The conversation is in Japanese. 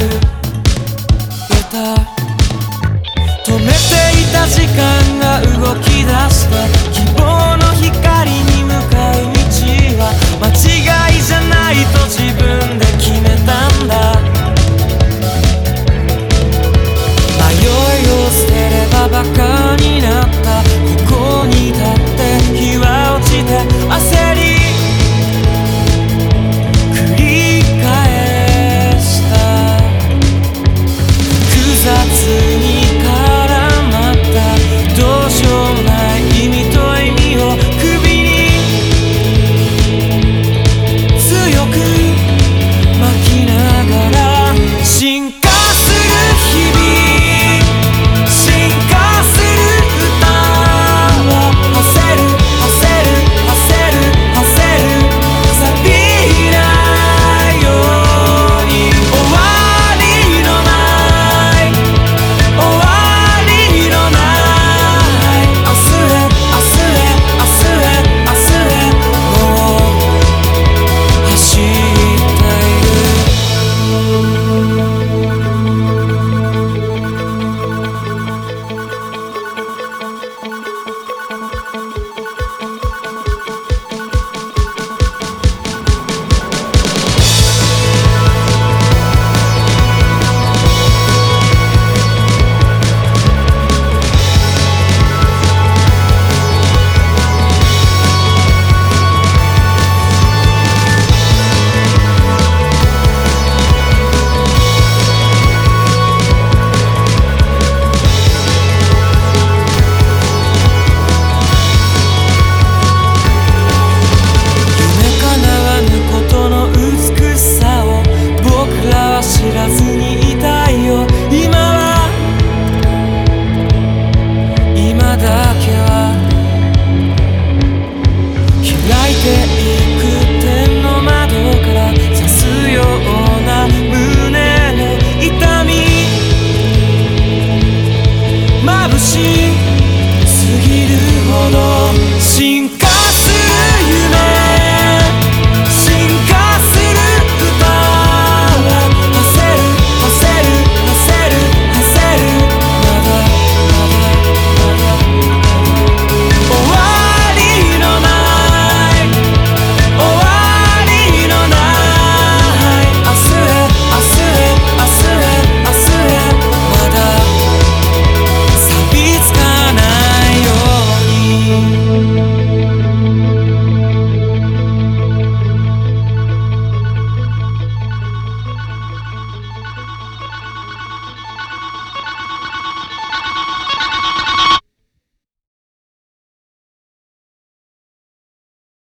る歌止めていた時間が動き出した。知らずにいたいよ。今は今だけは開いていく天の窓から刺すような胸の痛み。眩しすぎるほど深刻